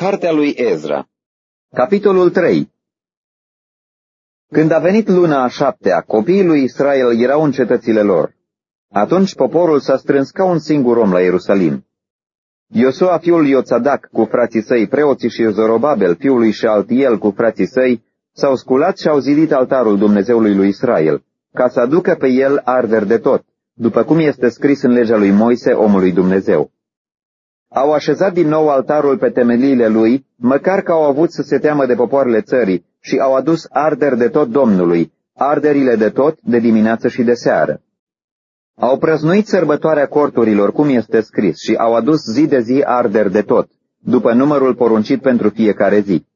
Cartea lui Ezra Capitolul 3 Când a venit luna a șaptea, copiii lui Israel erau în cetățile lor. Atunci poporul s-a strâns ca un singur om la Ierusalim. Iosua, fiul Ioțadac, cu frații săi, preoții și Zorobabel, fiul lui Shealtiel, cu frații săi, s-au sculat și au zidit altarul Dumnezeului lui Israel, ca să aducă pe el arderi de tot, după cum este scris în legea lui Moise, omului Dumnezeu. Au așezat din nou altarul pe temeliile lui, măcar că au avut să se teamă de popoarele țării și au adus arderi de tot Domnului, arderile de tot, de dimineață și de seară. Au prăznuit sărbătoarea corturilor, cum este scris, și au adus zi de zi arderi de tot, după numărul poruncit pentru fiecare zi.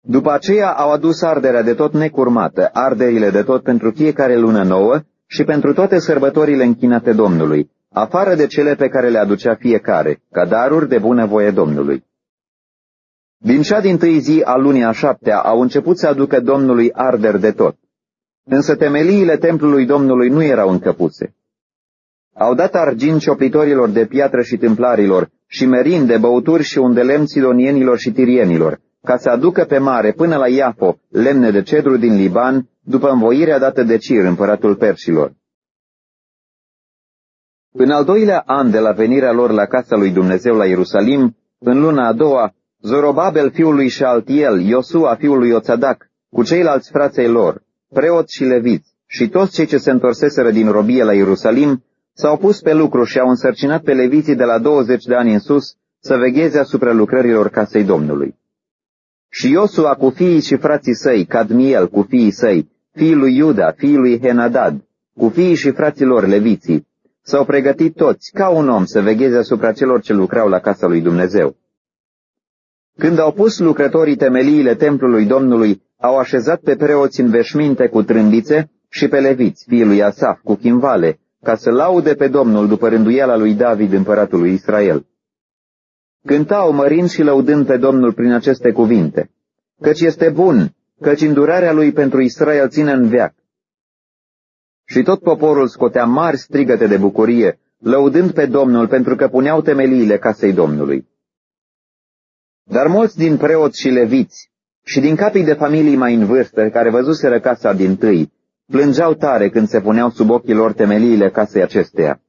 După aceea au adus arderea de tot necurmată, arderile de tot pentru fiecare lună nouă și pentru toate sărbătorile închinate Domnului, afară de cele pe care le aducea fiecare, ca daruri de bunăvoie Domnului. Din cea din tâi zi a lunii a șaptea au început să aducă Domnului arder de tot. Însă temeliile templului Domnului nu erau încă puse. Au dat argint cioplitorilor de piatră și tâmplarilor și merin de băuturi și undelem sidonienilor și tirienilor, ca să aducă pe mare până la Iafo lemne de cedru din Liban, după învoirea dată de Cir, împăratul persilor. În al doilea an de la venirea lor la casa lui Dumnezeu la Ierusalim, în luna a doua, Zorobabel fiul lui Shealtiel, Iosua fiul lui Oțadac, cu ceilalți fraței lor, preoți și leviți, și toți cei ce se întorseseră din robie la Ierusalim, s-au pus pe lucru și au însărcinat pe leviții de la 20 de ani în sus să vegheze asupra lucrărilor casei Domnului. Și Iosua cu fiii și frații săi, Cadmiel cu fiii săi, fiii lui Iuda, fiii lui Henadad, cu fiii și fraților leviții, S-au pregătit toți, ca un om, să vegheze asupra celor ce lucrau la casa lui Dumnezeu. Când au pus lucrătorii temeliile templului Domnului, au așezat pe preoți în veșminte cu trâmbițe și pe leviți, fiii lui Asaf, cu chimvale, ca să laude pe Domnul după rânduiala lui David, împăratul lui Israel. Cântau mărind și lăudând pe Domnul prin aceste cuvinte, căci este bun, căci îndurarea lui pentru Israel ține în veac. Și tot poporul scotea mari strigăte de bucurie, lăudând pe Domnul pentru că puneau temeliile casei Domnului. Dar mulți din preoți și leviți și din capii de familii mai în vârstă, care văzuseră casa din tâi, plângeau tare când se puneau sub ochii lor temeliile casei acesteia.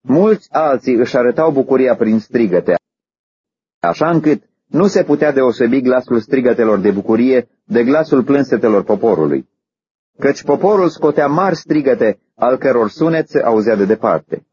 Mulți alții își arătau bucuria prin strigăte, așa încât nu se putea deosebi glasul strigătelor de bucurie de glasul plânsetelor poporului căci poporul scotea mari strigăte, al căror sunet se auzea de departe.